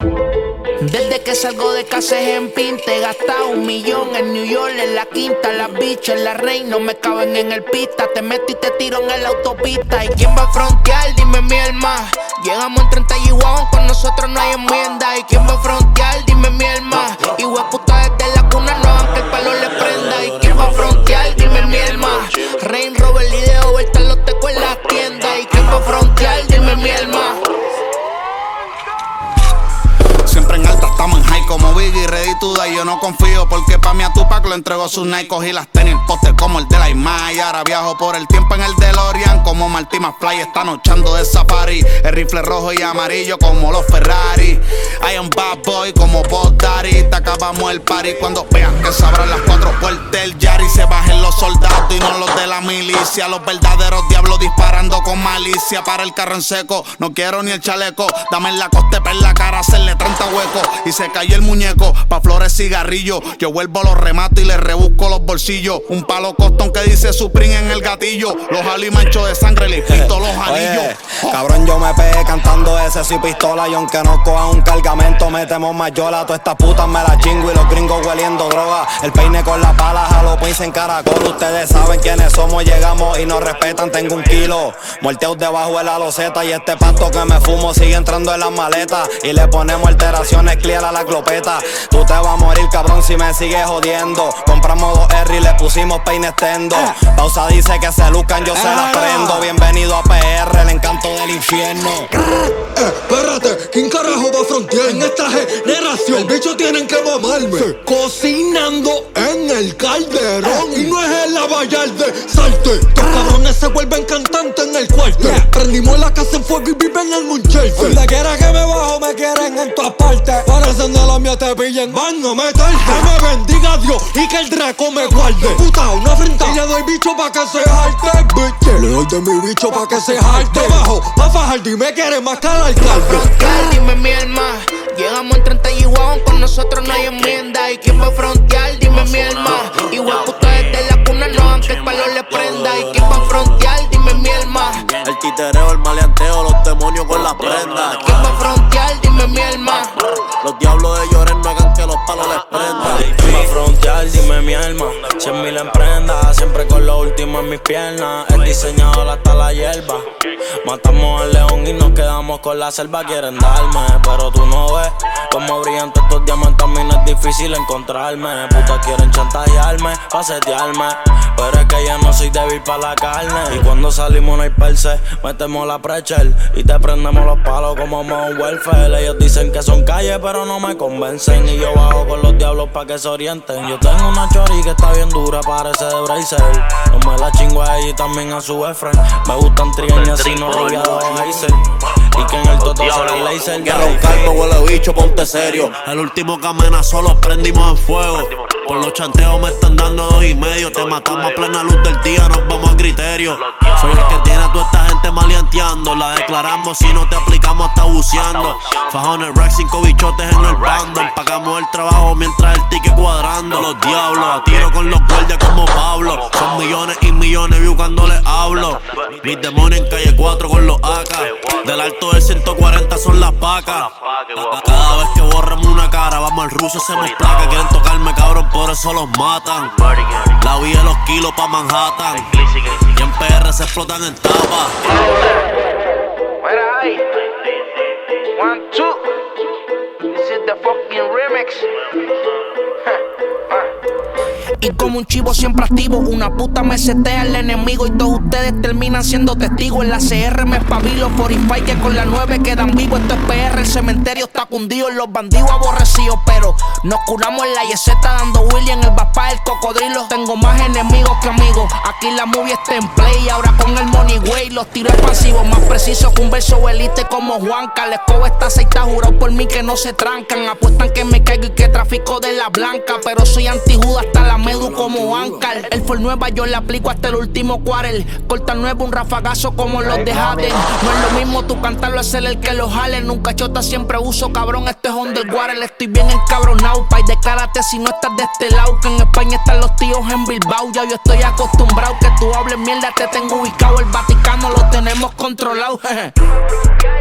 Desde que salgo de casa es en pinte, he gastado un millón en New York, en la quinta, las bichas, en la rey, no me caben en el pista. Te meto y te tiro en la autopista. ¿Y quién va a frontear? Dime mi alma. Llegamos en 30 y con nosotros no hay enmienda. ¿Y quién va a frontear? Dime mi alma. Y puta desde la cuna, no aunque el palo le Estamos en high como Biggie, ready to die. Yo no confío porque pa' mí a Tupac lo entregó sus Nike. Cogí las tenis, el como el de la Imai. Ahora viajo por el tiempo en el DeLorean como Marty Fly. Están echando de safari. El rifle rojo y amarillo como los Ferrari. I am bad boy como Bob Daddy. Te acabamos el party cuando vean que se abran las cuatro puertas del Yari. Se bajen los soldados y no los de la milicia. Los verdaderos diablos disparando con malicia. Para el carro en seco, no quiero ni el chaleco. Dame la coste per la cara, hacerle 30 huecos y se cayó el muñeco. Pa' flores cigarrillo, yo vuelvo los remato y le rebusco los bolsillos. Un palo costón que dice Supreme en el gatillo. Los alimanchos de sangre le pinto los anillos. Cabrón, yo me pegué cantando ese soy pistola. Y aunque no coja un cargamento, metemos mayola. Todas estas putas me la chingo y los gringos hueliendo droga. El peine con la pala, jalo pince en caracol. Ustedes saben quiénes somos, llegamos y nos respetan. Tengo un kilo, muerteos debajo de la loseta. Y este pasto que me fumo sigue entrando en las maletas. Y le ponemos alteraciones clear a la glopeta. Tú te vas a morir, cabrón, si me sigues jodiendo. Compramos dos R y le pusimos peine extendo. Pausa dice que se lucan, yo se la prendo. Bienvenido a PR, el encanto del infierno. Eh, espérate, ¿quién carajo va a frontear en esta generación? El bicho tienen que mamarme. Cocinando en el calderón. Y no es el lavallar de salte. Los cabrones se vuelven cantantes en el cuarto. Prendimos la casa en fuego y viven en Munchel. Donde quiera que me bajo, en todas partes. Parecen de la mía te pillen. Van a meter. Que me bendiga Dios y que el Draco me guarde. Puta, una afrenta. Y le doy bicho pa' que se jalte, bitch. Le doy de mi bicho pa' que se jalte. Bajo, pa' fajar, dime que eres más que el alcalde. Dime mi alma. Llegamos en 30 y con nosotros no hay enmienda. ¿Y quién va a frontear? Dime mi alma. Igual puta desde la cuna, no, aunque el palo le prenda. ¿Y quién va a frontear? Dime mi alma. El titereo, el maleanteo, los demonios con la prenda. ¿Quién va a frontear? Dime mi alma. Los diablos de lloren no hagan que los palos les prendan. Va a frontear, dime mi alma. Cien mil en prenda, siempre con lo último en mis piernas. El diseñador hasta la hierba. Matamos al león y nos quedamos con la selva. Quieren darme, pero tú no ves como brillan estos diamantes. A mí no es difícil encontrarme. Puta quieren chantajearme, pasetearme. Pero es que ya no soy débil para la carne. Y cuando salimos no hay perse, metemos la prechel y te prendemos los palos como un welfare. Ellos dicen que son calles, pero no me convencen. Y yo bajo con los diablos pa' que se orienten. Yo tengo una chori que está bien dura, parece de Bracer. No me la chingo a también a su efren. Me gustan trigueñas y no rodeados Y que en el toto se la laser. Que roncarme huele bicho, ponte serio. El último que amenazó los prendimos en fuego. Por los chanteos me están dando dos y medio. Te matamos a plena luz del día, nos vamos a criterio. Soy el que tiene a toda esta gente maleanteando. La declaramos si no te aplicamos hasta buceando. Fajones, rack, cinco bichotes en el bando. Pagamos el trabajo mientras el ticket cuadrando. Los diablos, a tiro con los guardias como Pablo. Son millones y millones, view cuando les hablo. Mis demonios en calle 4 con los AK. Del alto del 140 son las pacas. Cada vez que borramos una cara, vamos al ruso, hacemos placa. Quieren tocarme, por eso los matan. La de los kilos pa' Manhattan. Y en PR se explotan en tapa. One, two. Y como un chivo siempre activo, una puta me setea al enemigo y todos ustedes terminan siendo testigos. En la CR me espabilo, 45 que con la 9 quedan vivos. Esto es PR, el cementerio está cundido, los bandidos aborrecidos. Pero nos curamos en la yeseta dando Willy en el papá el cocodrilo. Tengo más enemigos que amigos. Aquí la movie está en play, ahora con el money way. Los tiros expansivos, más precisos que un verso elite como Juanca. La escoba está aceita, jurado por mí que no se trancan. Apuestan que me caigo y que trafico de la blanca. Pero soy antijuda hasta la Medu como Ancar. El for nueva yo le aplico hasta el último quarter. Corta nuevo un rafagazo como los de Haden. No es lo mismo tu cantarlo, es el que lo jale. Nunca chota siempre uso, cabrón. Esto es underwater. Estoy bien encabronado. Pay, declárate si no estás de este lado. Que en España están los tíos en Bilbao. Ya yo estoy acostumbrado que tú hables mierda. Te tengo ubicado. El Vaticano lo tenemos controlado.